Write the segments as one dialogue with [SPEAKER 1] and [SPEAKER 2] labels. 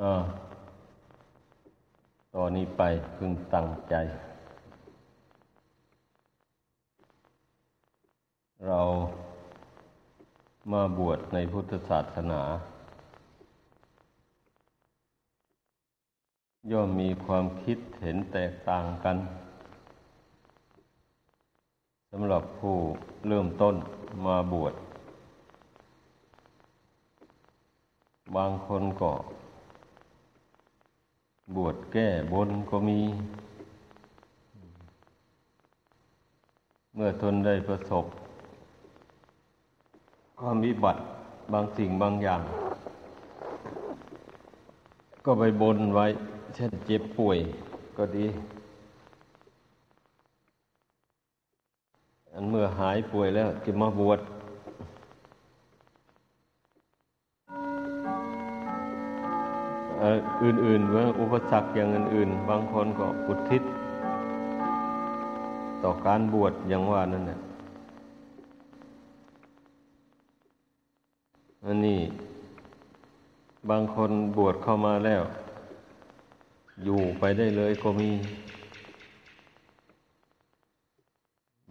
[SPEAKER 1] อ่าตอนนี้ไปพึงตั้งใจ เรามาบวชในพุทธศาสนา ย่อมมีความคิดเห็นแตกต่างกันสำหรับผู้เริ่มต้นมาบวช บางคนก็ บวชแก้บนก็มี เมื่อทนได้ประสบ ความวิบัติบางสิ่งบางอย่าง ก็ไปบนไว้ เช่นเจ็บป่วยก็ดี อันเมื่อหายป่วยแล้วจะมาบวช อื่นๆว่าอุปสรรคอย่างอื่น ๆ บางคนก็อุทิศ ต่อการบวชอย่างว่านั่นเนี่ยอันนี้บางคนบวชเข้ามาแล้ว อยู่ไปได้เลยก็มี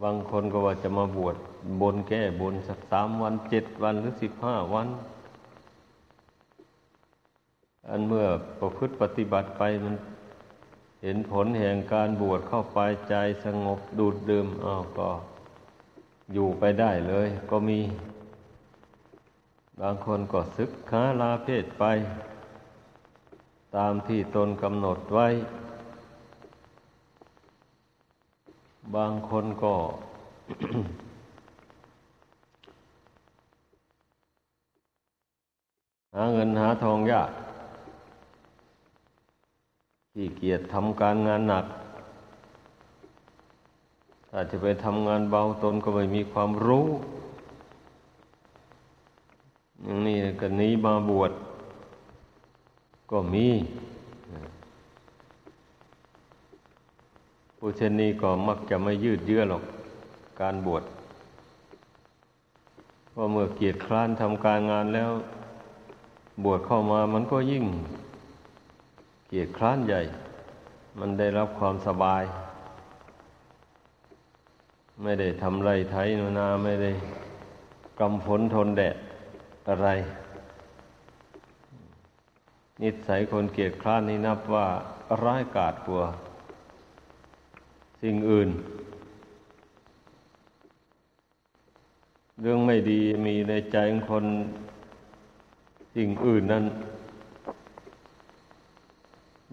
[SPEAKER 1] บางคนก็ว่าจะมาบวชบนแก้บนสักสามวันเจ็ดวันหรือสิบห้าวัน อันเมื่อประพฤติปฏิบัติไปมันเห็นผลแห่งการบวชเข้าไปใจสงบดูดดื่มอ้าวก็อยู่ไปได้เลย ก็มี บางคนก็ศึกษาลาเพศไป ตามที่ตนกำหนดไว้ บางคนก็หาเงินหาทองยาก ขี้เกียจทำการงานหนักถ้าจะไปทำงานเบาตนก็ไม่มีความรู้ อย่างนี้ก็นี้มาบวชก็มีผู้เช่นนี้ก็มักจะไม่ยืดเยื้อหรอกการบวชเพราะเมื่อเกียรติคร้านทำการงานแล้ว บวชเข้ามามันก็ยิ่ง เกียดคร้านใหญ่ มันได้รับความสบาย ไม่ได้ทำไรไถนาไม่ได้กำฝนทนแดดอะไร นิสัยคนเกียดคร้านนี่นับว่าร้ายกาจกว่าสิ่งอื่น เรื่องไม่ดีมีในใจของคนสิ่งอื่นนั้น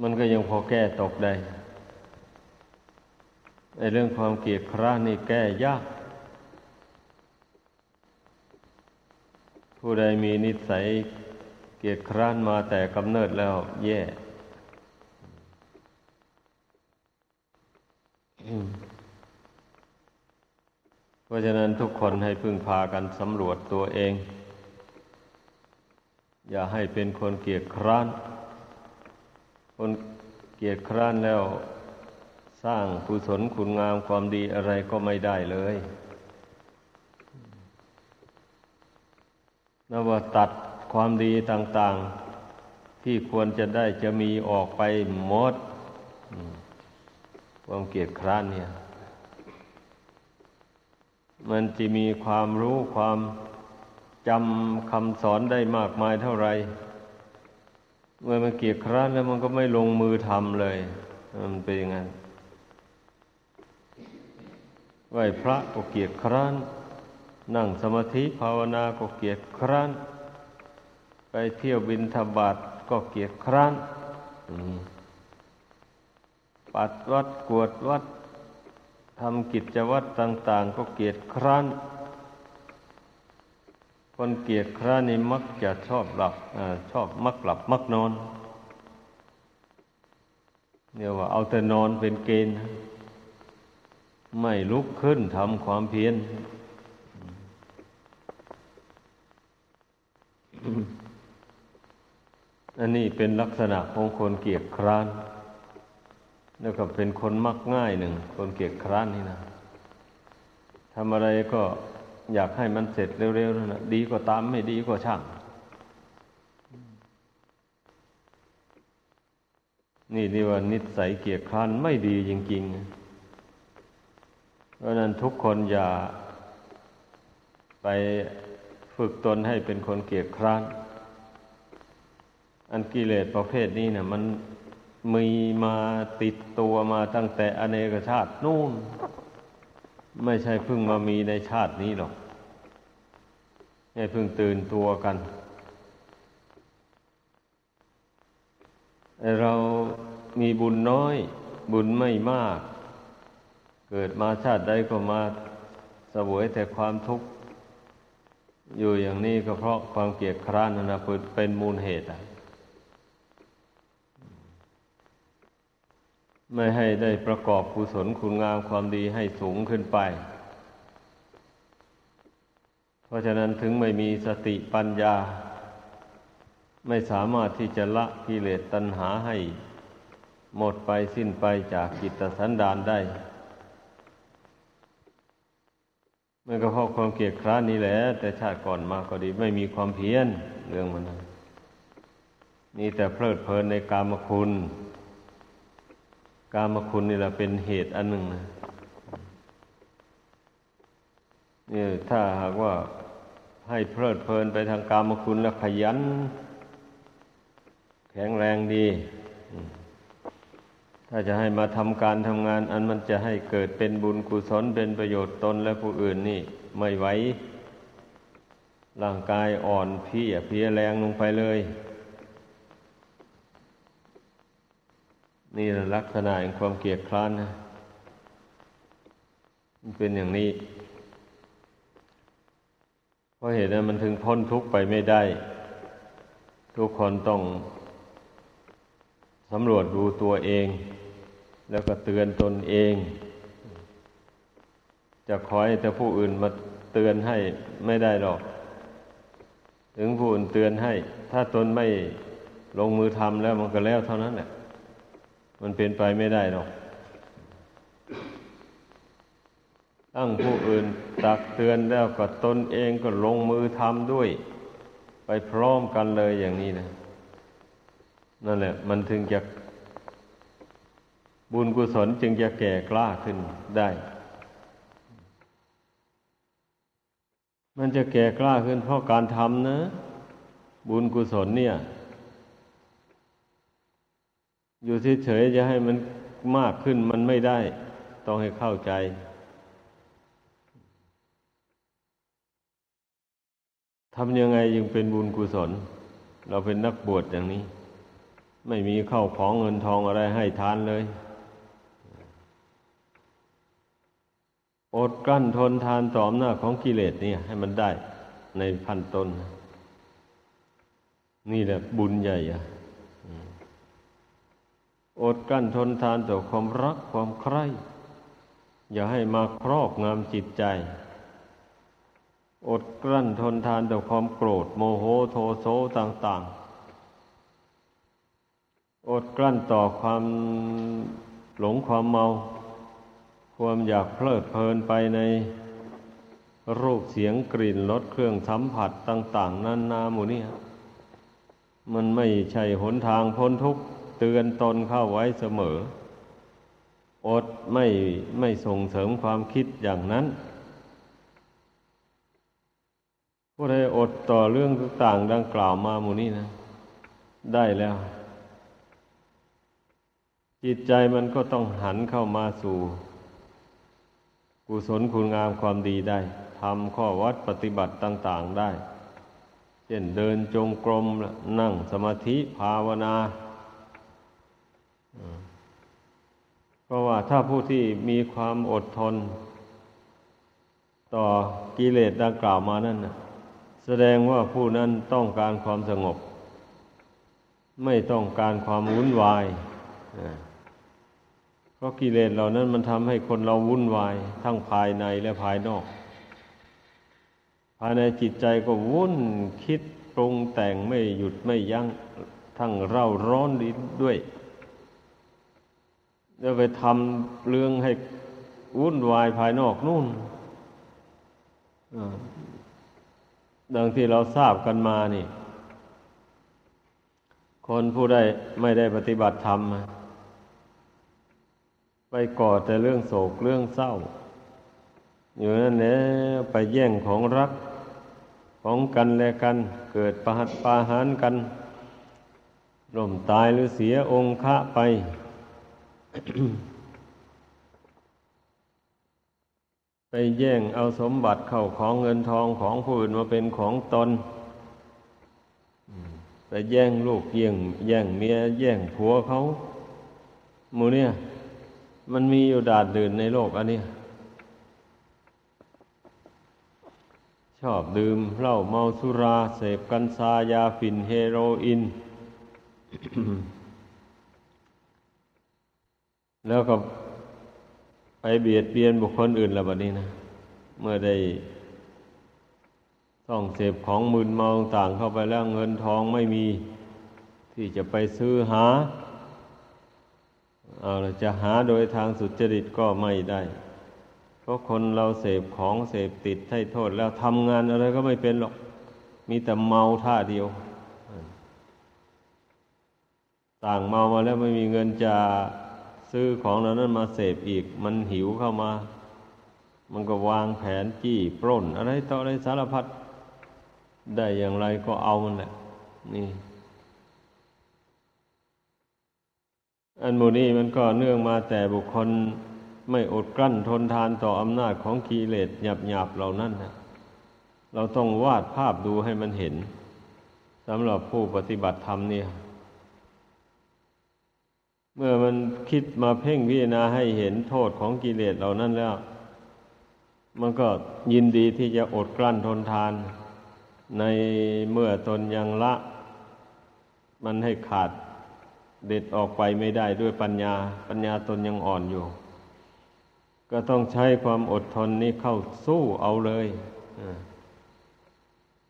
[SPEAKER 1] มันก็ยังพอแก้ตกได้ในเรื่องความเกลียดคร้านนี่แก้ยาก ผู้ใดมีนิสัยเกียดคร้านมาแต่กำเนิดแล้ว แย่ เพราะฉะนั้นทุกคนให้พึ่งพากันสำรวจตัวเอง อย่าให้เป็นคนเกียดคร้าน คนเกียรติคร้านแล้วสร้างกุศลคุณงามความดีอะไรก็ไม่ได้เลยนว่าตัดความดีต่าง ๆ ที่ควรจะได้จะมีออกไปหมด ความเกียรติคร้านเนี่ย มันจะมีความรู้ความจำคำสอนได้มากมายเท่าไหร่ เมื่อมันเกียดคร้านแล้วมันก็ไม่ลงมือทำเลย มันเป็นอย่างนั้นไหวพระก็เกียดคร้าน นั่งสมาธิภาวนาก็เกียดคร้าน ไปเที่ยวบินทบาทก็เกียดคร้านปัดวัดกวดวัดทำกิจวัตรต่าง ๆ ก็เกียดคร้าน คนเกียจคร้านี่มักจะชอบหลับอชอบมักหลับมักนอนเนี่ยว่าเอาแต่นอนเป็นเกณฑ์ไม่ลุกขึ้นทำความเพียรอันนี้เป็นลักษณะของคนเกียจคร้าน แล้วก็เป็นคนมักง่ายหนึ่ง คนเกียจคร้านนี่นะทำอะไรก็ อยากให้มันเสร็จเร็วๆนั่นแหละดีก็ตามไม่ดีก็ช่าง นี่เรียกว่านิสัยเกียจคร้านไม่ดีจริงๆ เพราะนั้นทุกคนอย่าไปฝึกตนให้เป็นคนเกียจคร้าน อันกิเลสประเภทนี้เนะ่ยมันมีมาติดตัวมาตั้งแต่อเนกชาตินู่น ไม่ใช่เพิ่งมามีในชาตินี้หรอกให้เพิ่งตื่นตัวกันเรามีบุญน้อย บุญไม่มาก เกิดมาชาติใดก็มาสวยแต่ความทุกข์ อยู่อย่างนี้ก็เพราะความเกียดคร้านนะนะเป็นมูลเหตุอะ ไม่ให้ได้ประกอบกุศลคุณงามความดีให้สูงขึ้นไป เพราะฉะนั้นถึงไม่มีสติปัญญา ไม่สามารถที่จะละกิเลสตัณหาให้ หมดไปสิ้นไปจากกิตสันดานได้มันก็เพราะความเกลียดคร้านนี่แหละ แต่ชาติก่อนมาก็ดี ไม่มีความเพียรเรื่องมันนี่แต่เพลิดเพลินในกามคุณ การมคุณนี่แหละเป็นเหตุอันหนึ่งนะนี่ถ้าหากว่าให้เพลิดเพลินไปทางกามคุณแล้วขยัน แข็งแรงดี ถ้าจะให้มาทำการทำงาน อันมันจะให้เกิดเป็นบุญกุศลเป็นประโยชน์ตนและผู้อื่นนี่ ไม่ไหวร่างกายอ่อนพียเพียแรงลงไปเลย นี่ลักษณะแห่งความเกียดคร้านนะมันเป็นอย่างนี้ เพราะเหตุนั้นมันถึงพ้นทุกข์ไปไม่ได้ ทุกคนต้องสำรวจดูตัวเอง แล้วก็เตือนตนเอง จะคอยแต่ผู้อื่นมาเตือนให้ไม่ได้หรอก ถึงผู้อื่นเตือนให้ ถ้าตนไม่ลงมือทำแล้วมันก็แล้วเท่านั้นแหละ มันเป็นไปไม่ได้หรอก ตั้งผู้อื่นตักเตือนแล้วก็ตนเองก็ลงมือทำด้วย ไปพร้อมกันเลยอย่างนี้นะ นั่นแหละ มันถึงจะบุญกุศลจึงจะแก่กล้าขึ้นได้ มันจะแก่กล้าขึ้นเพราะการทำนะ บุญกุศลเนี่ย อยู่เฉยๆจะให้มันมากขึ้นมันไม่ได้ ต้องให้เข้าใจ ทำยังไงยังเป็นบุญกุศล เราเป็นนักบวชอย่างนี้ ไม่มีเข้าของเงินทองอะไรให้ทานเลย อดกลั้นทนทานต่ออำนาของกิเลสนี่ให้มันได้ในพันตน นี่แหละบุญใหญ่อะ อดกลั้นทนทานต่อความรักความใคร่ อย่าให้มาครอบงำจิตใจ อดกลั้นทนทานต่อความโกรธ โมโหโทโสต่าง ๆ อดกลั้นต่อความหลงความเมา ความอยากเพลิดเพลินไปในรูปเสียงกลิ่นรสเครื่องสัมผัสต่าง ๆนานาหมู่นี้มันไม่ใช่หนทางพ้นทุกข์ เตือนตนเข้าไว้เสมอ อดไม่ไม่ส่งเสริมความคิดอย่างนั้น ผู้ใดอดต่อเรื่องต่างดังกล่าวมาหมู่นี้นะ ได้แล้ว จิตใจมันก็ต้องหันเข้ามาสู่กุศลคุณงามความดีได้ทำข้อวัดปฏิบัติต่าง ๆได้ เช่นเดินจงกรมนั่งสมาธิภาวนา เพราะว่าถ้าผู้ที่มีความอดทน ต่อกิเลสดังกล่าวมานั่นแสดงว่าผู้นั้นต้องการความสงบ ไม่ต้องการความวุ่นวายเพราะกิเลสเหล่านั้นมันทำให้คนเราวุ่นวาย ทั้งภายในและภายนอก ภายในจิตใจก็วุ่นคิดปรุงแต่งไม่หยุดไม่ยัง้งทั้งเร่าร้อนดิ้นด้วย แล้วไปทำเรื่องให้วุ่นวายภายนอกนู่นดังที่เราทราบกันมานี่ คนผู้ได้ไม่ได้ปฏิบัติธรรม ไปก่อแต่เรื่องโศกเรื่องเศร้า อยู่นั่นแหละไปแย่งของรักของกันและกัน เกิดประหัตปาหารกันล่มตายหรือเสียองค์ะไป ไปแย่งเอาสมบัติเข้าของเงินทองของผู้อื่นมาเป็นของตนไปแย่งลูกแย่งแย่งเมียแย่งผัวเขาหมูเนี่ย มันมีอยู่ดาดดื่นในโลกอันนี้ชอบดื่มเหล้าเมาสุรา เสพกัญชายาฝิ่นเฮโรอีน แล้วก็ไปเบียดเบียนบุคคลอื่นแล้วแบบนี้นะ เมื่อได้ต้องเสพของมึนเมาต่างเข้าไปแล้วเงินทองไม่มีที่จะไปซื้อหา เอาจะหาโดยทางสุจริตก็ไม่ได้ เพราะคนเราเสพของเสพติดให้โทษแล้วทำงานอะไรก็ไม่เป็นหรอก มีแต่เมาท่าเดียว ต่างเมามาแล้วไม่มีเงินจะ ซื้อของเหล่านั้นมาเสพอีก มันหิวเข้ามา มันก็วางแผนจี้ปล้น อะไรต่ออะไรสารพัดได้อย่างไรก็เอามันแหละ นี่ อันโมนี้มันก็เนื่องมาแต่บุคคลไม่อดกลั้นทนทานต่ออำนาจของกิเลสหยาบหยาบเหล่านั้นนะเราต้องวาดภาพดูให้มันเห็นสำหรับผู้ปฏิบัติธรรมเนี่ย เมื่อมันคิดมาเพ่งพิจารณาให้เห็นโทษของกิเลสเหล่านั้นแล้ว มันก็ยินดีที่จะอดกลั้นทนทาน ในเมื่อตนยังละ มันให้ขาดเด็ดออกไปไม่ได้ด้วยปัญญา ปัญญาตนยังอ่อนอยู่ ก็ต้องใช้ความอดทนนี้เข้าสู้เอาเลย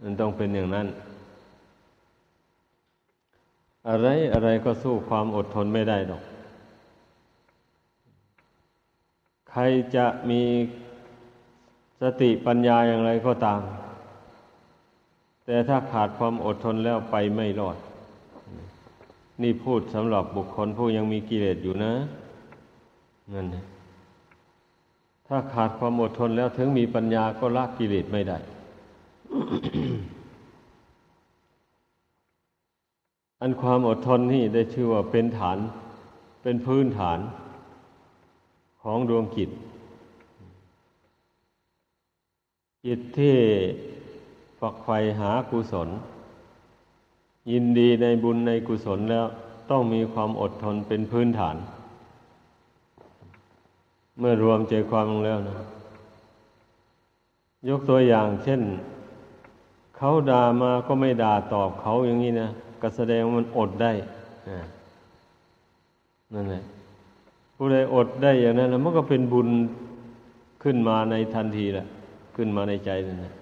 [SPEAKER 1] มันต้องเป็นอย่างนั้น อะไรอะไรก็สู้ความอดทนไม่ได้หรอก ใครจะมีสติปัญญาอย่างไรก็ตาม แต่ถ้าขาดความอดทนแล้วไปไม่รอด นี่พูดสำหรับบุคคลผู้ยังมีกิเลสอยู่นะนั่นถ้าขาดความอดทนแล้วถึงมีปัญญาก็ละกิเลสไม่ได้ อันความอดทนนี่ได้ชื่อว่าเป็นฐาน เป็นพื้นฐานของดวงจิต จิตที่ฝักใฝ่หากุศล ยินดีในบุญในกุศลแล้วต้องมีความอดทนเป็นพื้นฐาน เมื่อรวมใจความลงแล้วนะ ยกตัวอย่างเช่น เขาด่ามาก็ไม่ด่าตอบเขาอย่างนี้นะ ก็แสดงว่ามันอดได้นั่นแหละผู้ใดอดได้อย่างนั้นแล้วมันก็เป็นบุญขึ้นมาในทันทีแหละขึ้นมาในใจนั่นแหละ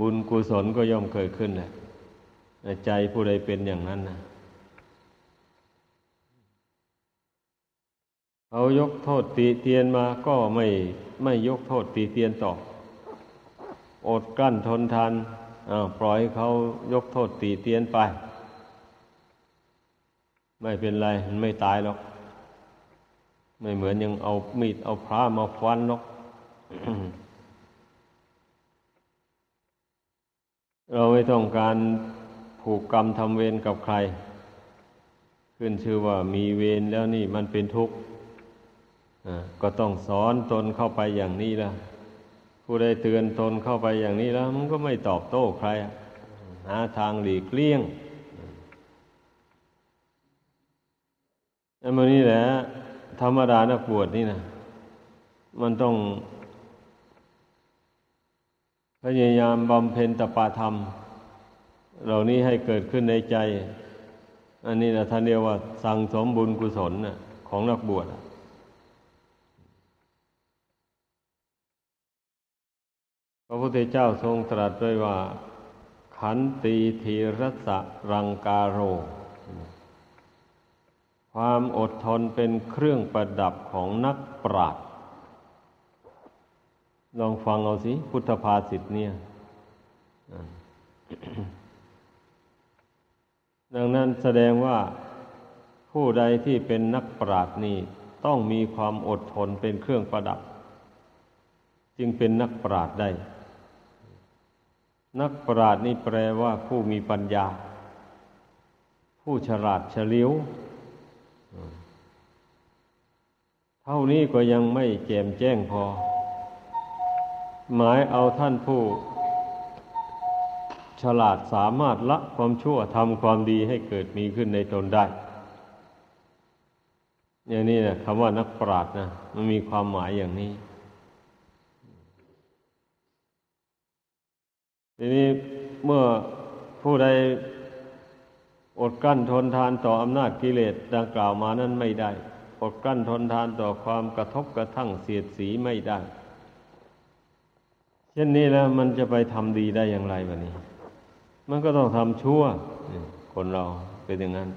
[SPEAKER 1] บุญกุศลก็ย่อมเกิดขึ้นแหละใจผู้ใดเป็นอย่างนั้นนะเขายกโทษตีเตียนมาก็ไม่ไม่ยกโทษตีเตียนต่อ อดกั้นทนทาน ปล่อยเขายกโทษตีเตียนไป ไม่เป็นไรมันไม่ตายหรอก ไม่เหมือนยังเอามีดเอาพระมาฟันหรอกเราไม่ต้องการผูกกรรมทำเวรกับใคร ขึ้นชื่อว่ามีเวรแล้วนี่มันเป็นทุกข์ก็ต้องสอนตนเข้าไปอย่างนี้ละ ผู้ใดเตือนตนเข้าไปอย่างนี้แล้ว มันก็ไม่ตอบโต้ใครหาทางหลีกเลี่ยงอันนี้แหละ ธรรมดานักบวชนี่นะมันต้องพยายามบำเพ็ญตปาธรรม เหล่านี้ให้เกิดขึ้นในใจ อันนี้นะท่านเรียกว่า สั่งสมบุญกุศลนะของนักบวช พระพุทธเจ้าทรงตรัสไว้ว่า ขันตีทีรัสรังกาโร ความอดทนเป็นเครื่องประดับของนักปราชญลองฟังเอาสิ พุทธภาษิตเนี่ยดังนั้นแสดงว่าผู้ใดที่เป็นนักปราชญ์นี่ ต้องมีความอดทนเป็นเครื่องประดับ จึงเป็นนักปราชญ์ได้ นักปราชญ์นี่แปลว่าผู้มีปัญญา ผู้ฉลาดเฉลียว เท่านี้ก็ยังไม่แจ่มแจ้งพอ หมายเอาท่านผู้ ฉลาดสามารถละความชั่วทำความดีให้เกิดมีขึ้นในตนได้อย่างนี้นะคำว่านักปราชญ์นะมันมีความหมายอย่างนี้ ทีนี้เมื่อผู้ใดอดกั้นทนทานต่ออำนาจกิเลสดังกล่าวมานั้นไม่ได้ อดกั้นทนทานต่อความกระทบกระทั่งเสียดสีไม่ได้ เช่นนี้แล้วมันจะไปทำดีได้อย่างไรแบบนี้ มันก็ต้องทำชั่ว คนเราเป็นอย่างนั้น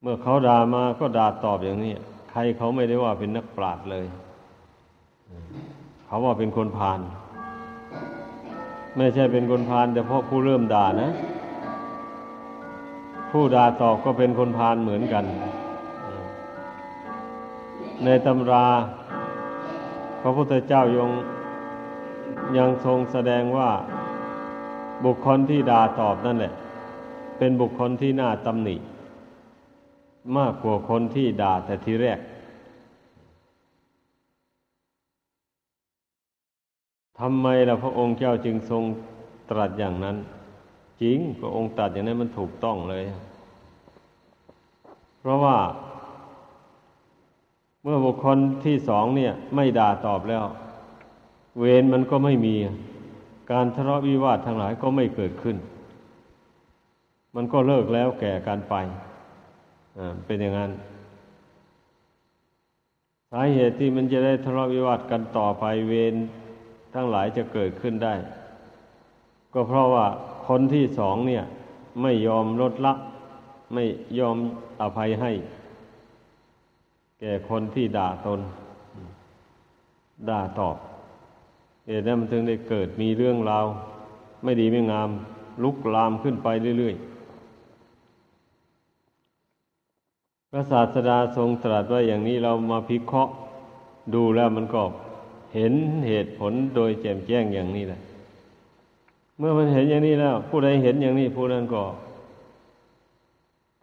[SPEAKER 1] เมื่อเขาด่ามาก็ด่าตอบอย่างนี้ ใครเขาไม่ได้ว่าเป็นนักปราชญ์เลย เขาว่าเป็นคนพาล ไม่ใช่เป็นคนพาลแต่เพราะผู้เริ่มด่านะ ผู้ด่าตอบก็เป็นคนพาลเหมือนกัน ในตำรา พระพุทธเจ้ายงยังทรงแสดงว่าบุคคลที่ด่าตอบนั่นแหละ เป็นบุคคลที่น่าตำหนิ มากกว่าคนที่ด่าแต่ทีแรก ทำไมล่ะพระองค์เจ้าจึงทรงตรัสอย่างนั้น จริงพระองค์ตรัสอย่างนั้นมันถูกต้องเลย เพราะว่า เมื่อบุคคลที่สองเนี่ย ไม่ด่าตอบแล้ว เวรมันก็ไม่มี การทะเลาะวิวาททั้งหลายก็ไม่เกิดขึ้น มันก็เลิกแล้วแก่การไปเป็นอย่างนั้นสาเหตุที่มันจะได้ทะเลาะวิวาทกันต่อไปเวร ทั้งหลายจะเกิดขึ้นได้ ก็เพราะว่าคนที่สองเนี่ย ไม่ยอมลดละ ไม่ยอมอภัยให้ แก่คนที่ด่าตน ด่าตอบเหตุนั้นมันถึงได้เกิดมีเรื่องราว ไม่ดีไม่งาม ลุกลามขึ้นไปเรื่อยๆพระศาสดาทรงตรัสว่าอย่างนี้เรามาพิเคราะห์ดูแล้วมันก็ เห็นเหตุผลโดยแจ่มแจ้งอย่างนี้แหละ เมื่อมันเห็นอย่างนี้แล้ว ผู้ใดเห็นอย่างนี้ผู้นั้นก็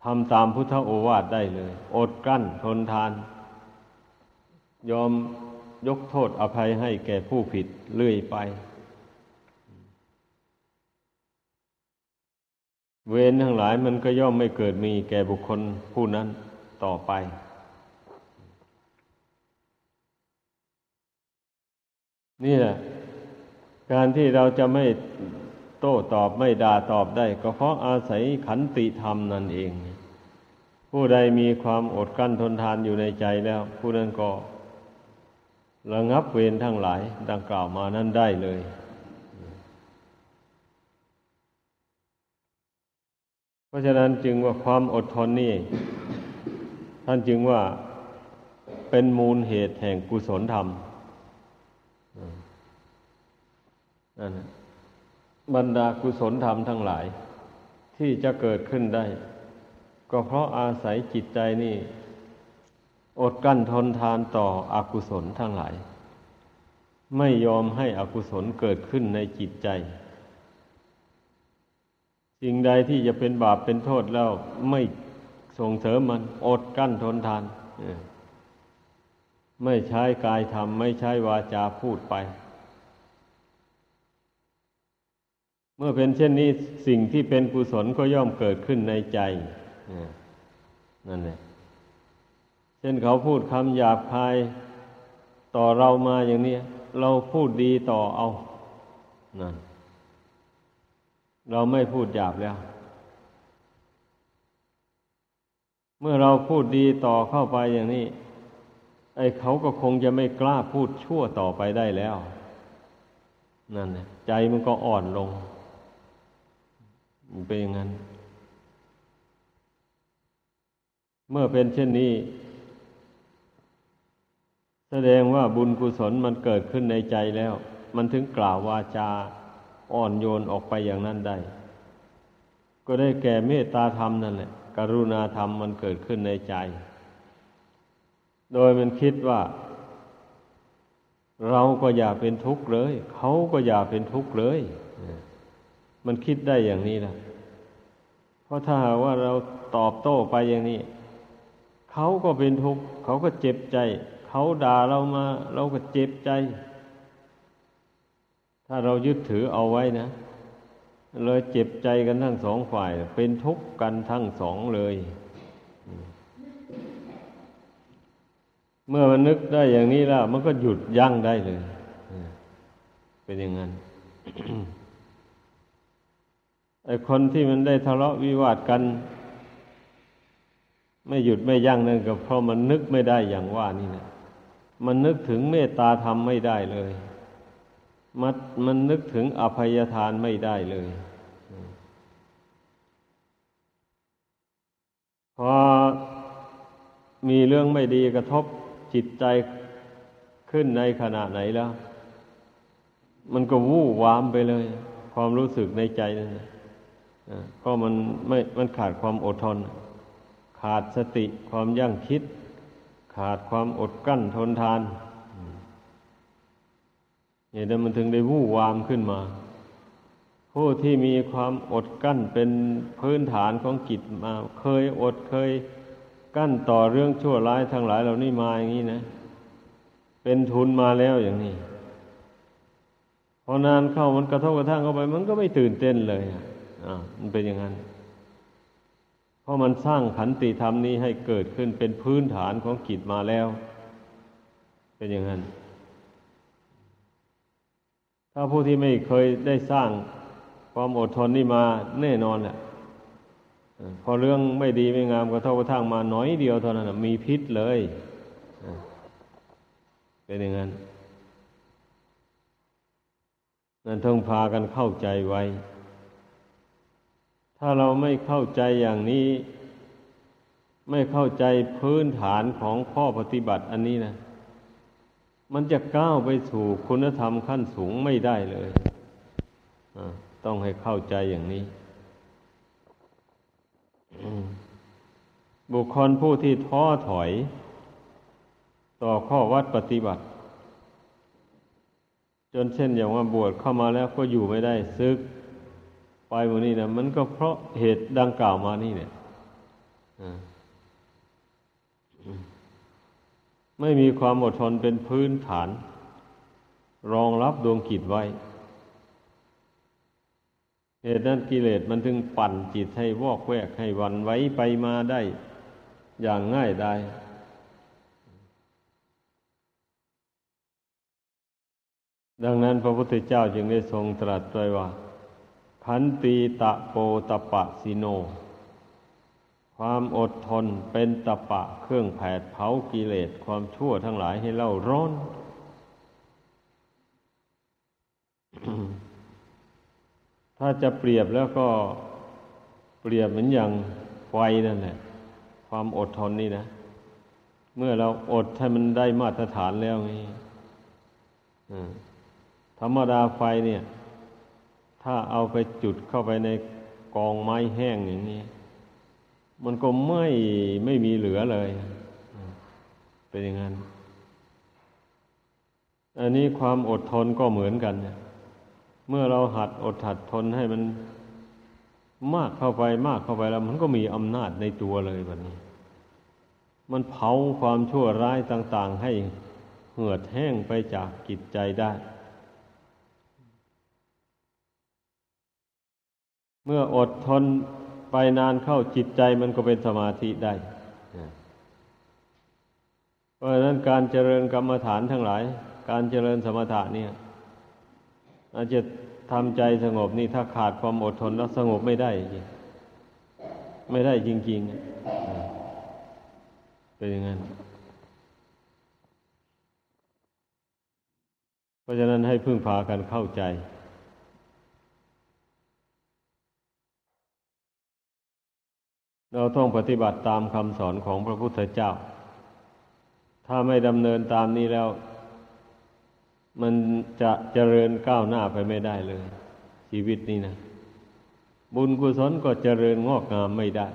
[SPEAKER 1] ทำตามพุทธโอวาทได้เลย อดกั้นทนทาน ยอมยกโทษอภัยให้แก่ผู้ผิดเรื่อยไป เวรทั้งหลายมันก็ย่อมไม่เกิดมีแก่บุคคลผู้นั้นต่อไป นี่แหละการที่เราจะไม่โต้ตอบไม่ด่าตอบได้ ก็เพราะอาศัยขันติธรรมนั่นเอง ผู้ใดมีความอดกั้นทนทานอยู่ในใจแล้ว ผู้นั้นก็ระงับเวรทั้งหลาย ดังกล่าวมานั้นได้เลย เพราะฉะนั้นจึงว่าความอดทนนี่ ท่านจึงว่าเป็นมูลเหตุแห่งกุศลธรรม นั่นบรรดากุศลธรรมทั้งหลาย ที่จะเกิดขึ้นได้ ก็เพราะอาศัยจิตใจนี่ อดกั้นทนทานต่ออกุศลทั้งหลาย ไม่ยอมให้อกุศลเกิดขึ้นในจิตใจ สิ่งใดที่จะเป็นบาปเป็นโทษแล้วไม่ส่งเสริมมันอดกั้นทนทานไม่ใช้กายทำไม่ใช้วาจาพูดไป เมื่อเป็นเช่นนี้สิ่งที่เป็นกุศลก็ย่อมเกิดขึ้นในใจนั่นแหละเช่นเขาพูดคำหยาบคาย ต่อเรามาอย่างนี้เราพูดดีต่อเอานั่นเราไม่พูดหยาบแล้ว เมื่อเราพูดดีต่อเข้าไปอย่างนี้ ไอ้เขาก็คงจะไม่กล้าพูดชั่วต่อไปได้แล้ว นั่นใจมันก็อ่อนลง มันเป็นอย่างนั้น เมื่อเป็นเช่นนี้ แสดงว่าบุญกุศลมันเกิดขึ้นในใจแล้ว มันถึงกล่าววาจาอ่อนโยนออกไปอย่างนั้นได้ ก็ได้แก่เมตตาธรรมนั่นแหละ กรุณาธรรมมันเกิดขึ้นในใจ โดยมันคิดว่า เราก็อย่าเป็นทุกข์เลย เขาก็อย่าเป็นทุกข์เลย มันคิดได้อย่างนี้นะเพราะถ้าว่าเราตอบโต้ไปอย่างนี้ เขาก็เป็นทุกข์เขาก็เจ็บใจ เขาด่าเรามา เราก็เจ็บใจ ถ้าเรายึดถือเอาไว้นะเลยเจ็บใจกันทั้งสองฝ่าย เป็นทุกข์กันทั้งสองเลย เมื่อมันนึกได้อย่างนี้แล้วมันก็หยุดยั้งได้เลย เป็นอย่างนั้น ไอ้คนที่มันได้ทะเลาะวิวาทกัน ไม่หยุดไม่ยั้งนั่นก็เพราะมันนึกไม่ได้อย่างว่านี่นะมันนึกถึงเมตตาธรรมไม่ได้เลยมันมันนึกถึงอภัยทานไม่ได้เลยพอมีเรื่องไม่ดีกระทบจิตใจขึ้นในขณะไหนแล้ว มันก็วู่วามไปเลย ความรู้สึกในใจนั่น เพราะมันไม่มันขาดความอดทน ขาดสติความยั่งคิด ขาดความอดกั้นทนทานเนี่ยมันถึงได้วู่วามขึ้นมา ผู้ที่มีความอดกั้นเป็นพื้นฐานของจิตมา เคยอดเคยกั้นต่อเรื่องชั่วร้ายทั้งหลายเหล่านี้มาอย่างนี้นะ เป็นทุนมาแล้วอย่างนี้ พอนานเข้ามันกระทบกระทั่งเข้าไป มันก็ไม่ตื่นเต้นเลยอะ มันเป็นอย่างนั้น เพราะมันสร้างขันติธรรมนี้ให้เกิดขึ้นเป็นพื้นฐานของกิจมาแล้ว เป็นอย่างนั้น ถ้าผู้ที่ไม่เคยได้สร้างความอดทนนี่มาแน่นอนแหละพอเรื่องไม่ดีไม่งามกระทบกระทั่งมาน้อยเดียวเท่านั้นมีพิษเลยเป็นอย่างนั้น นั่นต้องพากันเข้าใจไว้ ถ้าเราไม่เข้าใจอย่างนี้ ไม่เข้าใจพื้นฐานของข้อปฏิบัติอันนี้นะ มันจะก้าวไปสู่คุณธรรมขั้นสูงไม่ได้เลยต้องให้เข้าใจอย่างนี้ บุคคลผู้ที่ท้อถอย ต่อข้อวัดปฏิบัติ จนเช่นอย่างว่าบวชเข้ามาแล้วก็อยู่ไม่ได้ซึก ไปวันนี้นะมันก็เพราะเหตุดังกล่าวมานี่เนี่ยไม่มีความอดทนเป็นพื้นฐาน รองรับดวงกิจไว้ เหตุนั้นกิเลสมันถึงปั่นจิตให้วอกแวกให้วันไว้ไปมาได้ อย่างง่ายได้ดังนั้นพระพุทธเจ้าจึงได้ทรงตรัสไว้ว่า ขันตีตะโปตะปะสิโน ความอดทนเป็นตะปะเครื่องแผดเผากิเลสความชั่วทั้งหลายให้เล่าร้อนถ้าจะเปรียบแล้วก็เปรียบเหมือนอย่างไฟนั่นแหละความอดทนนี่นะ เมื่อเราอดให้มันได้มาตรฐานแล้วนี่ธรรมดาไฟเนี่ย ถ้าเอาไปจุดเข้าไปในกองไม้แห้งอย่างนี้ มันก็ไม่ไม่มีเหลือเลย เป็นอย่างนั้น อันนี้ความอดทนก็เหมือนกัน เมื่อเราหัดอดหัดทนให้มันมากเข้าไปมากเข้าไปแล้ว มันก็มีอำนาจในตัวเลยแบบนี้ มันเผาความชั่วร้ายต่าง ๆ ให้เหือดแห้งไปจากกิจใจได้ เมื่ออดทนไปนานเข้าจิตใจมันก็เป็นสมาธิได้ เพราะฉะนั้นการเจริญกรรมฐานทั้งหลาย การเจริญสมถะเนี่ยอาจจะทำใจสงบนี่ถ้าขาดความอดทนแล้วสงบไม่ได้ ไม่ได้จริงๆเป็นอย่างนั้น เพราะฉะนั้นให้พึ่งพากันเข้าใจ เราต้องปฏิบัติตามคำสอนของพระพุทธเจ้า ถ้าไม่ดำเนินตามนี้แล้ว มันจะเจริญก้าวหน้าไปไม่ได้เลย ชีวิตนี้นะ บุญกุศลก็เจริญงอกงามไม่ได้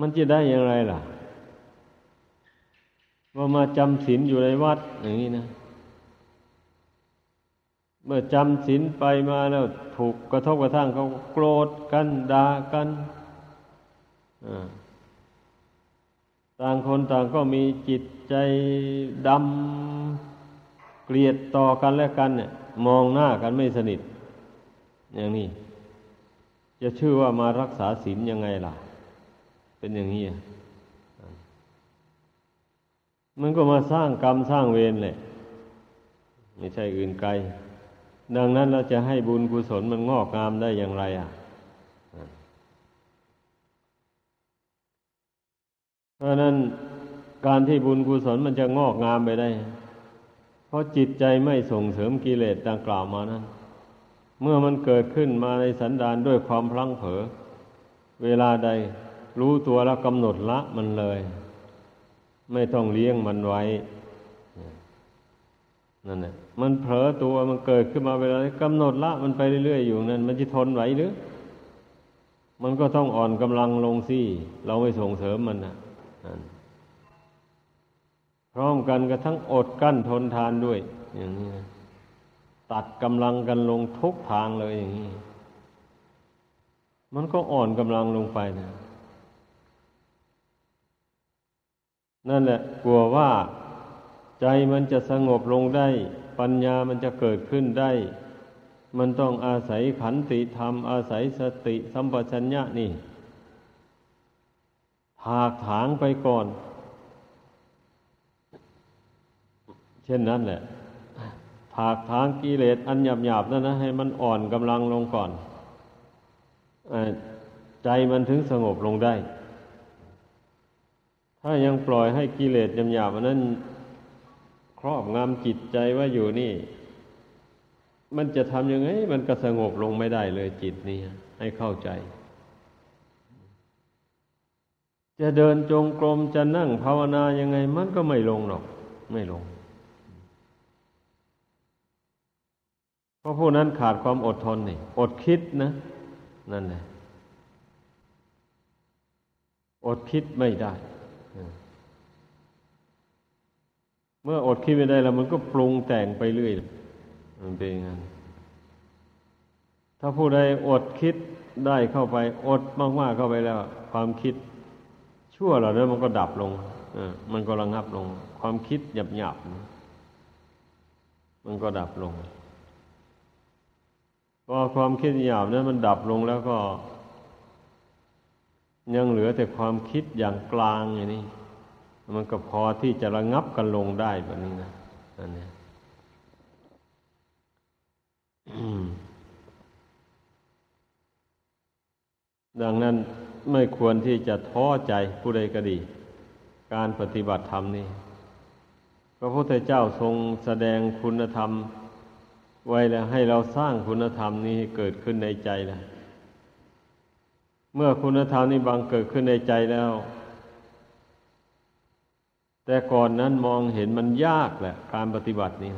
[SPEAKER 1] มันจะได้อย่างไรล่ะ ว่ามาจำศีลอยู่ในวัดอย่างนี้นะ เมื่อจำศีลไปมาแล้วถูกกระทบกระทั่งเขาโกรธกันด่ากันต่างคนต่างก็มีจิตใจดำเกลียดต่อกันและกันเนี่ย มองหน้ากันไม่สนิท อย่างนี้ จะชื่อว่ามารักษาศีลยังไงล่ะ เป็นอย่างนี้มันก็มาสร้างกรรมสร้างเวรแหละไม่ใช่อื่นไกล ดังนั้นเราจะให้บุญกุศลมันงอกงามได้อย่างไรอะเพราะนั้นการที่บุญกุศลมันจะงอกงามไปได้ เพราะจิตใจไม่ส่งเสริมกิเลสดังกล่าวมานั้น เมื่อมันเกิดขึ้นมาในสันดานด้วยความพลั้งเผลอเวลาใดรู้ตัวแล้วกำหนดละมันเลย ไม่ต้องเลี้ยงมันไว้ นั่นแหละมันเผลอตัวมันเกิดขึ้นมาเวลากำหนดละมันไปเรื่อยๆอยู่นั่น มันจะทนไหวหรือ มันก็ต้องอ่อนกำลังลงสิเราไม่ส่งเสริมมันนะพร้อมกันกระทั้งอดกั้นทนทานด้วย อย่างนี้ตัดกำลังกันลงทุกทางเลยอย่างนี้ มันก็อ่อนกำลังลงไปนะ นั่นแหละ กลัวว่า ใจมันจะสงบลงได้ ปัญญามันจะเกิดขึ้นได้ มันต้องอาศัยขันติธรรม อาศัยสติสัมปชัญญะนี่ถากถางไปก่อน เช่นนั้นแหละถากถางกิเลสอันหยาบหยาบนั่นนะให้มันอ่อนกำลังลงก่อนใจมันถึงสงบลงได้ ถ้ายังปล่อยให้กิเลสยำหยาบนั้น ครอบงำจิตใจว่าอยู่นี่ มันจะทำยังไง มันก็สงบลงไม่ได้เลยจิตนี้ให้เข้าใจ จะเดินจงกรมจะนั่งภาวนายังไง มันก็ไม่ลงหรอก ไม่ลง เพราะผู้นั้นขาดความอดทนนี่ อดคิดนะ นั่นแหละอดคิดไม่ได้ เมื่ออดคิดไม่ได้แล้ว มันก็ปรุงแต่งไปเรื่อย มันเป็นอย่างนั้นถ้าผู้ใดอดคิดได้เข้าไป อดมากๆเข้าไปแล้ว ความคิดชั่วเหล่านั้นมันก็ดับลงอมันก็ระงับลง ความคิดหยาบๆมันก็ดับลงพอความคิดหยาบนั้นมันดับลงแล้วก็ ยังเหลือแต่ความคิดอย่างกลางอย่างนี้ มันก็พอที่จะระงับกันลงได้แบบนี้นะอันนี้ดังนั้นไม่ควรที่จะท้อใจผู้ใดก็ดี การปฏิบัติธรรมนี่พระพุทธเจ้าทรงแสดงคุณธรรม ไว้แล้วให้เราสร้างคุณธรรมนี้ให้เกิดขึ้นในใจแล้วเมื่อคุณธรรมนี้บังเกิดขึ้นในใจแล้ว แต่ก่อนนั้นมองเห็นมันยากแหละ การปฏิบัตินี้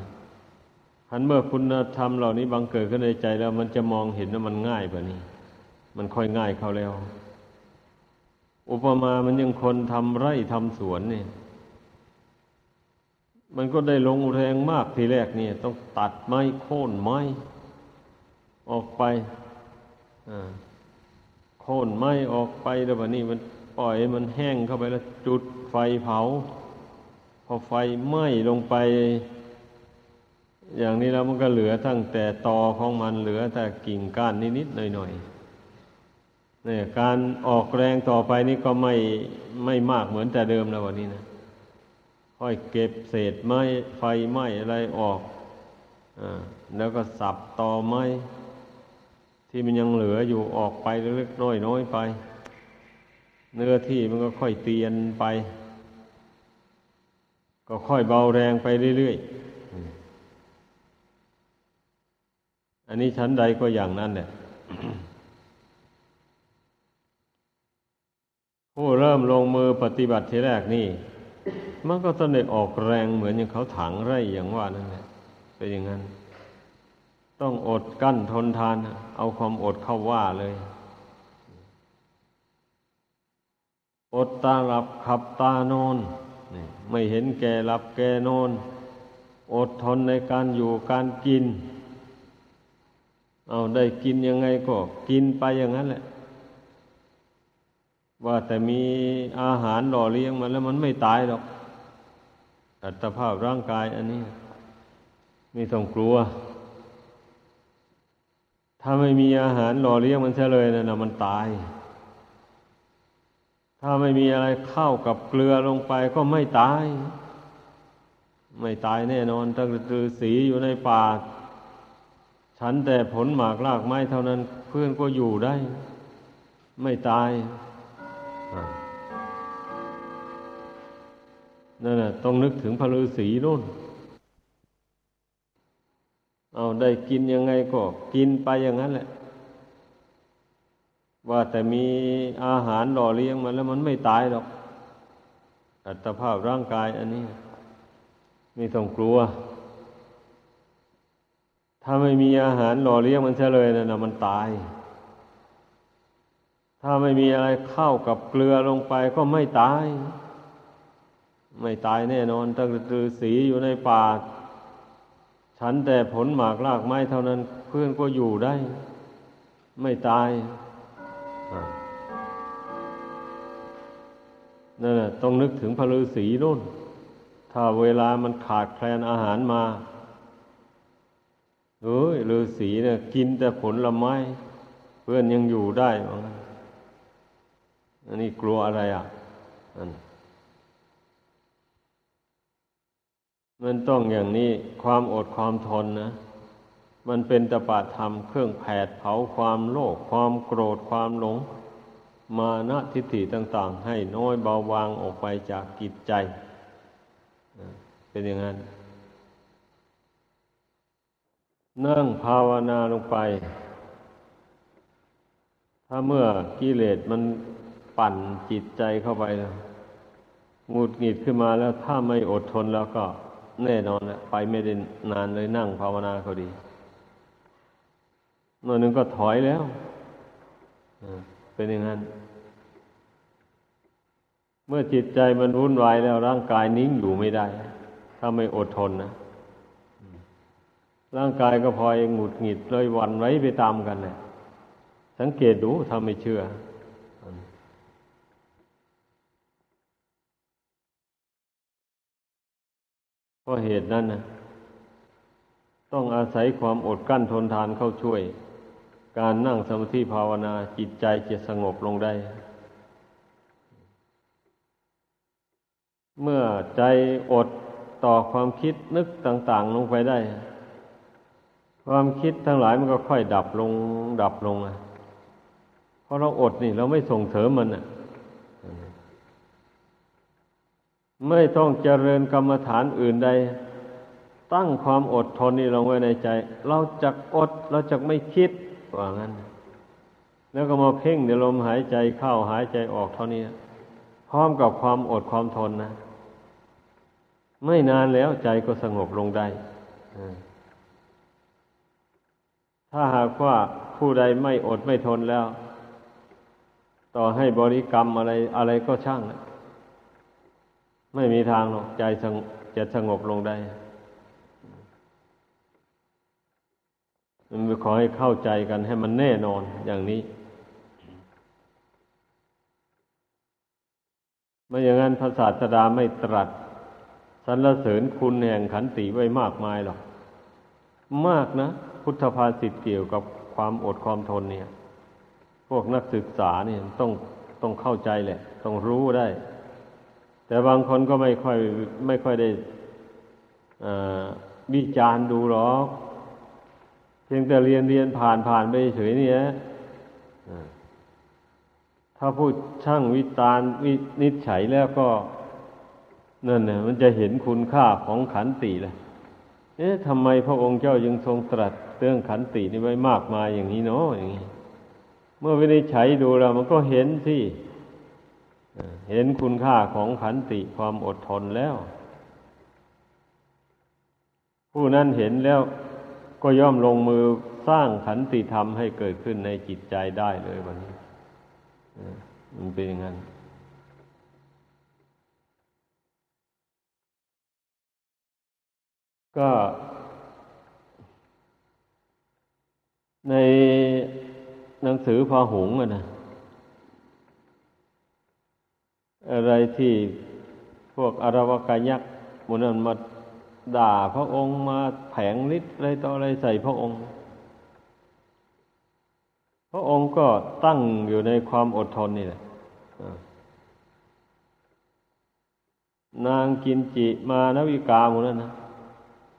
[SPEAKER 1] หันเมื่อคุณธรรมเหล่านี้บังเกิดขึ้นในใจแล้ว มันจะมองเห็นว่ามันง่ายกว่านี้ มันค่อยง่ายเข้าแล้ว อุปมามันยังคนทำไร่ทำสวนเนี่ยมันก็ได้ลงแรงมากทีแรกเนี่ย ต้องตัดไม้โค่นไม้ ออกไปโค่นไม้ออกไปแล้ววันนี้มันปล่อยมันแห้งเข้าไปแล้วจุดไฟเผา อไฟไหม้ลงไป อย่างนี้แล้วมันก็เหลือตั้งแต่ตอของมันเหลือแต่กิ่งก้านนิดๆหน่อยๆเนี่ยการออกแรงต่อไปนี่ก็ไม่ไม่มากเหมือนแต่เดิมแล้ววันนี้นะค่อยเก็บเศษไม้ไฟไหม้อะไรออกอแล้วก็สับตอไม้ที่มันยังเหลืออยู่ออกไปเล็กๆน้อยน้อยไป เนื้อที่มันก็ค่อยเตียนไป ก็ค่อยเบาแรงไปเรื่อยๆ อันนี้ชั้นใดก็อย่างนั้นแหละผู้เริ่มลงมือปฏิบัติทีแรกนี่ มันก็ต้องได้ออกแรงเหมือนอย่างเขาถังไร่อย่างว่านั่นแหละเป็นอย่างนั้น ต้องอดกั้นทนทาน เอาความอดเข้าว่าเลย อดตาหลับขับตานอน ไม่เห็นแก่หลับแก่นอน อดทนในการอยู่การกิน เอาได้กินยังไงก็กินไปอย่างนั้นแหละ ว่าแต่มีอาหารหล่อเลี้ยงมันแล้วมันไม่ตายหรอก อัตภาพร่างกายอันนี้ ไม่ต้องกลัว ถ้าไม่มีอาหารหล่อเลี้ยงมันเฉลยนะนะมันตาย ถ้าไม่มีอะไรเข้ากับเกลือลงไปก็ไม่ตาย ไม่ตายแน่นอนตั้งแต่สีอยู่ในป่าฉันแต่ผลหมากรากไม้เท่านั้นเพื่อนก็อยู่ได้ ไม่ตายนั่นน่ะต้องนึกถึงพระฤาษีนู่น เอาได้กินยังไงก็กินไปอย่างนั้นแหละ ว่าแต่มีอาหารหล่อเลี้ยงมันแล้วมันไม่ตายหรอก อัตภาพร่างกายอันนี้ ไม่ต้องกลัว ถ้าไม่มีอาหารหล่อเลี้ยงมันเฉลยนะนะมันตาย ถ้าไม่มีอะไรเข้ากับเกลือลงไปก็ไม่ตาย ไม่ตายแน่นอนตั้งแต่สีอยู่ในป่าฉันแต่ผลหมากรากไม้เท่านั้นเพื่อนก็อยู่ได้ ไม่ตาย นั่นแหละต้องนึกถึงพระฤาษีนู่น ถ้าเวลามันขาดแคลนอาหารมาเอ้ยฤาษีเนี่ยกินแต่ผลลไม้ เพื่อนยังอยู่ได้อันนี้กลัวอะไรอะนั่นมันต้องอย่างนี้ความอดความทนนะ มันเป็นตปะธรรมเครื่องแผดเผาความโลภความโกรธความหลง มานะทิฏฐิต่าง ๆ ให้น้อยเบาบางออกไปจากกิจใจ เป็นอย่างนั้น นั่งภาวนาลงไป ถ้าเมื่อกิเลสมันปั่นจิตใจเข้าไปแล้วหงุดหงิดขึ้นมาแล้วถ้าไม่อดทนแล้วก็แน่นอนแหละไปไม่ได้นานเลยนั่งภาวนาเขาดี หน่อยหนึ่งก็ถอยแล้วเป็นอย่างนั้น เมื่อจิตใจมันวุ่นวายแล้วร่างกายนิ่งอยู่ไม่ได้ ถ้าไม่อดทนนะร่างกายก็พลอยหงุดหงิดเลยวันไว้ไปตามกันเลยสังเกตดูถ้าไม่เชื่อเพราะเหตุนั้นนะต้องอาศัยความอดกั้นทนทานเข้าช่วย การนั่งสมาธิภาวนาจิตใจจะสงบลงได้ เมื่อใจอดต่อความคิดนึกต่าง ๆ ลงไปได้ ความคิดทั้งหลายมันก็ค่อยดับลง ดับลงอะเพราะเราอดนี่ เราไม่ส่งเสริมมันอะไม่ต้องเจริญกรรมฐานอื่นใด ตั้งความอดทนนี่ลงไว้ในใจ เราจะอดเราจะไม่คิด ว่างั้น แล้วก็มาเพ่งในลมหายใจเข้าหายใจออกเท่านี้ พร้อมกับความอดความทนนะ ไม่นานแล้วใจก็สงบลงได้ ถ้าหากว่าผู้ใดไม่อดไม่ทนแล้ว ต่อให้บริกรรมอะไรอะไรก็ช่าง ไม่มีทางหรอกใจจะสงบลงได้ มันขอให้เข้าใจกันให้มันแน่นอนอย่างนี้ ไม่อย่างนั้นพระศาสดาไม่ตรัสสรรเสริญคุณแห่งขันติไว้มากมายหรอก มากนะ พุทธภาษิตเกี่ยวกับความอดความทนเนี่ย พวกนักศึกษาเนี่ยต้องต้องเข้าใจแหละ ต้องรู้ได้ แต่บางคนก็ไม่ค่อยไม่ค่อยได้วิจารณ์ดูหรอก พียงแต่เรียนเรียนผ่านผ่านไปเฉยเนี่ยถ้าพูดช่างวิจารณ์วินิจฉัยแล้วก็นั่นน่ะมันจะเห็นคุณค่าของขันติเลยเอ๊ะทำไมพระองค์เจ้ายังทรงตรัสเรื่องขันตินี่ไว้มากมายอย่างนี้เนาะอย่างนี้ เมื่อวินิจฉัยดูแล้ว มันก็เห็นสิเห็นคุณค่าของขันติความอดทนแล้ว ผู้นั้นเห็นแล้ว ก็ย่อมลงมือสร้างขันติธรรมให้เกิดขึ้นในจิตใจได้เลยวันนี้มันเป็นอย่างนั้นก็ ในหนังสือพาหุงอะนะ อะไรที่พวกอารวกายักษ์มุนันมา ด่าพระองค์มาแผงฤทธิ์อะไรต่ออะไรใส่พระองค์ พระองค์ก็ตั้งอยู่ในความอดทนนี่แหละนางกินจิมานวิกาหมดนั้นนะ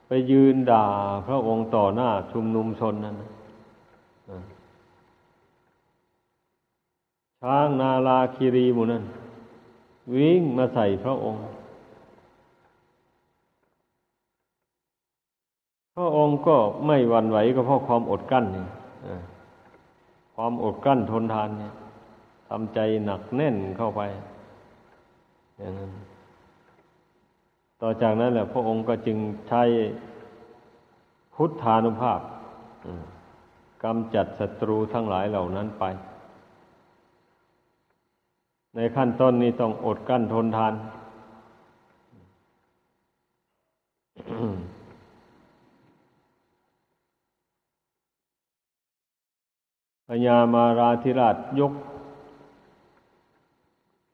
[SPEAKER 1] ไปยืนด่าพระองค์ต่อหน้าชุมนุมชนนั้นนะช้างนาลาคิรีหมู่นั้น วิ่งมาใส่พระองค์ พระองค์ก็ไม่หวั่นไหวก็เพราะความอดกั้นนี่ความอดกั้นทนทานเนี่ยทำใจหนักแน่นเข้าไป อย่างนั้น ต่อจากนั้นแหละพระองค์ก็จึงใช้พุทธานุภาพกำจัดศัตรูทั้งหลายเหล่านั้นไป ในขั้นต้นนี้ต้องอดกั้นทนทาน ญามาราธิราชยก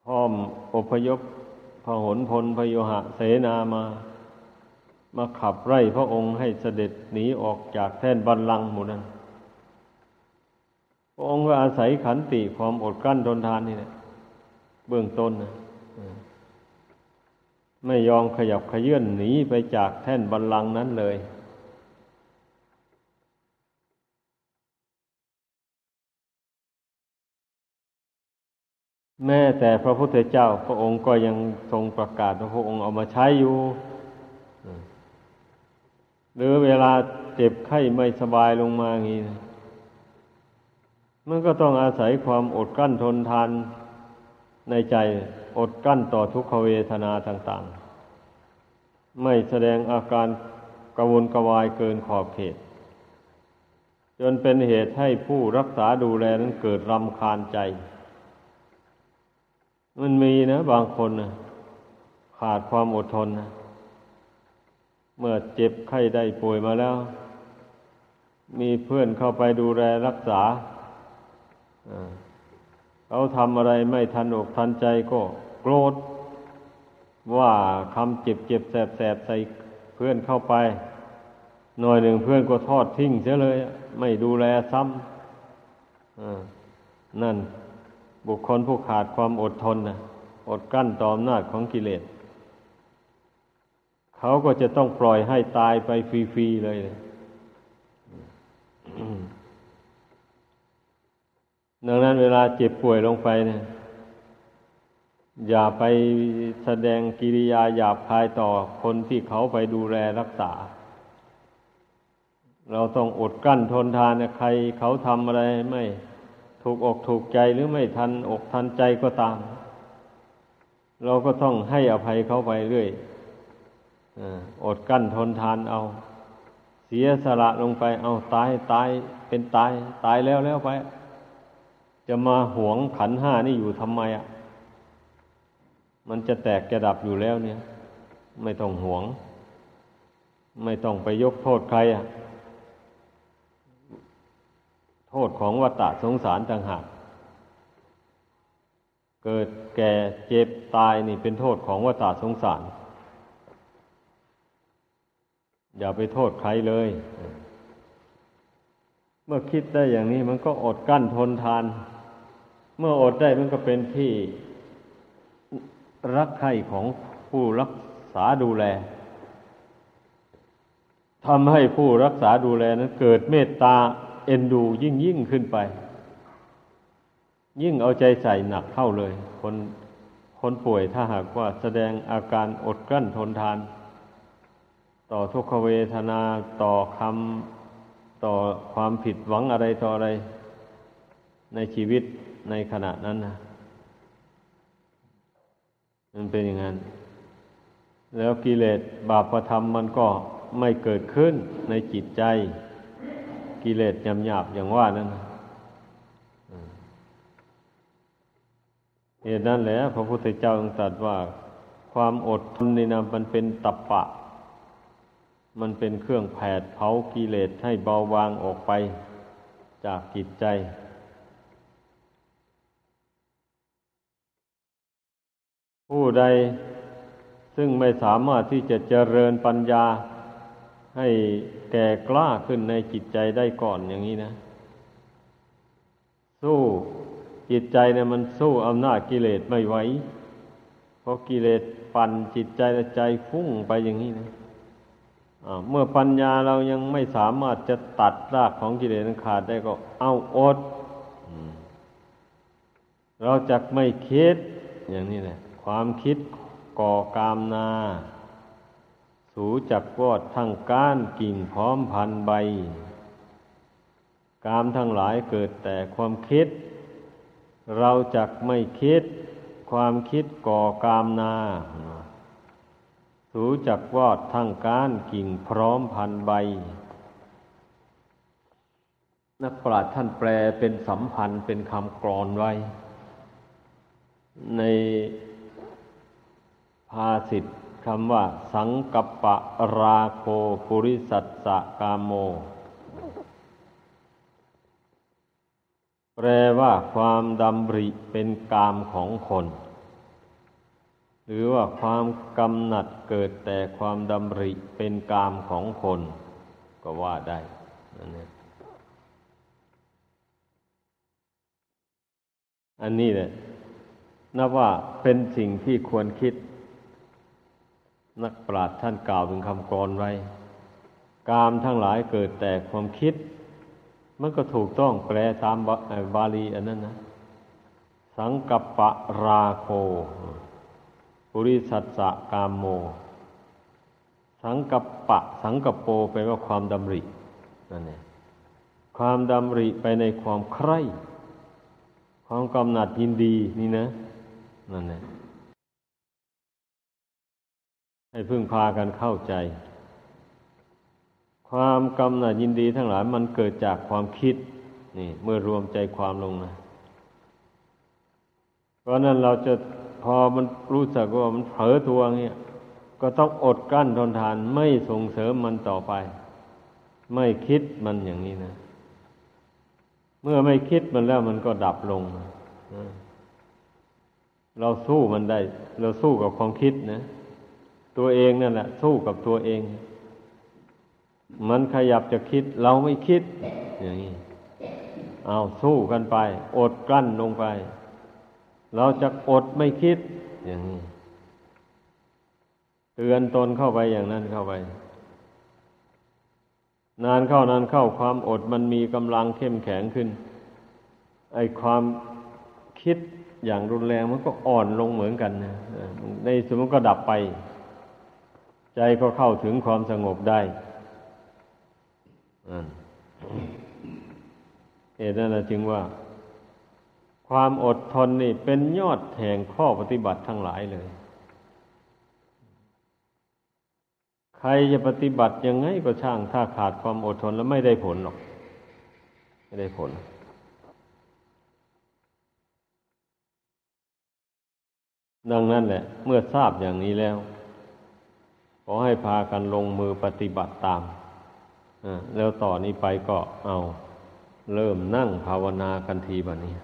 [SPEAKER 1] พร้อมอพยพพหนพลพยุหะเสนามา มาขับไล่พระองค์ให้เสด็จหนีออกจากแท่นบัลลังก์หมู่นั้นพระองค์ก็อาศัยขันติความอดกั้นทนทานนี่แหละเบื้องต้นนะไม่ยอมขยับขยื่นหนีไปจากแท่นบัลลังก์นั้นเลย แม้แต่พระพุทธเจ้าพระองค์ก็ยังทรงประกาศว่าพระองค์เอามาใช้อยู่ หรือเวลาเจ็บไข้ไม่สบายลงมาอย่างนี้มันก็ต้องอาศัยความอดกั้นทนทานในใจอดกั้นต่อทุกขเวทนาต่างๆ ไม่แสดงอาการกระวนกระวายเกินขอบเขต จนเป็นเหตุให้ผู้รักษาดูแลนั้นเกิดรำคาญใจ มันมีนะ บางคนนะขาดความอดทนนะเมื่อเจ็บไข้ได้ป่วยมาแล้ว มีเพื่อนเข้าไปดูแลรักษาเขาทำอะไรไม่ทันอกทันใจก็โกรธ ว่าคำเจ็บเจ็บแสบแสบใส่เพื่อนเข้าไป หน่อยหนึ่งเพื่อนก็ทอดทิ้งเสียเลย ไม่ดูแลซ้ำนั่น บุคคลผู้ขาดความอดทนนะอดกั้นต่ออำนาจของกิเลส เขาก็จะต้องปล่อยให้ตายไปฟรีๆเลยดังนั้นเวลาเจ็บป่วยลงไปเนี่ยอย่าไปแสดงกิริยาหยาบคายต่อคนที่เขาไปดูแลรักษา เราต้องอดกั้นทนทานใครเขาทำอะไรไม่ ถูกอกถูกใจหรือไม่ทันอกทันใจก็ตาม เราก็ต้องให้อภัยเขาไปเรื่อยอดกั้นทนทานเอา เสียสละลงไปเอาตายตายเป็นตาย ตายแล้วแล้วไป จะมาหวงขันห้านี่อยู่ทำไมอะ มันจะแตกจะดับอยู่แล้วเนี่ย ไม่ต้องหวง ไม่ต้องไปยกโทษใครอะ โทษของวัฏฏะสงสารต่างหากเกิดแก่เจ็บตายนี่เป็นโทษของวัฏสงสาร อย่าไปโทษใครเลย เมื่อคิดได้อย่างนี้มันก็อดกั้นทนทาน เมื่ออดได้มันก็เป็นที่รักใคร่ของผู้รักษาดูแลทำให้ผู้รักษาดูแลนั้นเกิดเมตตา เอ็นดูยิ่งยิ่งขึ้นไป ยิ่งเอาใจใส่หนักเข้าเลย คนคนป่วยถ้าหากว่าแสดงอาการอดกลั้นทนทาน ต่อทุกขเวทนาต่อคำต่อความผิดหวังอะไรต่ออะไร ในชีวิตในขณะนั้นนะมันเป็นอย่างนั้น แล้วกิเลสบาปประธรรมมันก็ไม่เกิดขึ้นในจิตใจ กิเลสยำหยาบอย่างว่านั้นเหตุนั้นแหละพระพุทธเจ้าตรัสว่า ความอดทนในนามมันเป็นตับปะ มันเป็นเครื่องแผดเผากิเลสให้เบาบางออกไปจากจิตใจผู้ใดซึ่งไม่สามารถที่จะเจริญปัญญา ให้แก่กล้าขึ้นในจิตใจได้ก่อนอย่างนี้นะ สู้จิตใจเนี่ยมันสู้อำนาจกิเลสไม่ไหวเพราะกิเลสปั่นจิตใจและใจฟุ้งไปอย่างนี้นะเมื่อปัญญาเรายังไม่สามารถจะตัดรากของกิเลสขาดได้ก็เอาอดเราจะไม่คิดอย่างนี้แหละความคิดก่อกามนา สูจักวอดทั้งก้านกิ่งพร้อมพันใบ กามทั้งหลายเกิดแต่ความคิด เราจักไม่คิด ความคิดก่อกามนา สูจักวอดทั้งก้านกิ่งพร้อมพันใบ นักปราชญ์ท่านแปลเป็นสัมพันธ์เป็นคำกรอนไว้ ในภาสิทธ คำว่า สังกัปปะราโคปุริสัตสะกามโม แปลว่าความดำริเป็นกามของคน หรือว่าความกำหนัดเกิดแต่ความดำริเป็นกามของคน ก็ว่าได้นั่นเองอันนี้แหละนับว่าเป็นสิ่งที่ควรคิด นักปราชญ์ท่านกล่าวเป็นคำกรไว้ กามทั้งหลายเกิดแต่ความคิด มันก็ถูกต้องแปลตามบาลีอันนั้นนะ สังกัปปะราโคปุริสัตสะกามโม สังกัปปะ สังกัปโปแปลว่าความดำรินั่นเองความดำริไปในความใคร่ ความกำหนัดยินดีนี่นะนั่นเอง ให้พึ่งพากันเข้าใจ ความกำหนัดยินดีทั้งหลายมันเกิดจากความคิด นี่ เมื่อรวมใจความลงนะ เพราะนั้นเราจะพอมันรู้สึกว่ามันเผลอตัวเงี้ยก็ต้องอดกั้นทนทานไม่ส่งเสริมมันต่อไป ไม่คิดมันอย่างนี้นะ เมื่อไม่คิดมันแล้วมันก็ดับลง เราสู้มันได้ เราสู้กับความคิดนะ ตัวเองนั่นแหละ สู้กับตัวเอง มันขยับจะคิดเราไม่คิด อย่างนี้เอาสู้กันไป อดกลั้นลงไป เราจะอดไม่คิด อย่างนี้เตือนตนเข้าไปอย่างนั้นเข้าไป นานเข้านานเข้าความอดมันมีกำลังเข้มแข็งขึ้น ไอความคิดอย่างรุนแรงมันก็อ่อนลงเหมือนกันนะในสุดมันก็ดับไป ใจก็เข้าถึงความสงบได้เหตุนั้นจึงว่า ความอดทนนี่เป็นยอดแห่งข้อปฏิบัติทั้งหลายเลย ใครจะปฏิบัติยังไงก็ช่าง ถ้าขาดความอดทนแล้วไม่ได้ผลหรอก ไม่ได้ผลดังนั้นแหละ เมื่อทราบอย่างนี้แล้ว อให้พากันลงมือปฏิบัติตามแล้วต่อนนี้ไปก็เอา เริ่มนั่งภาวนากันทีแบบนี้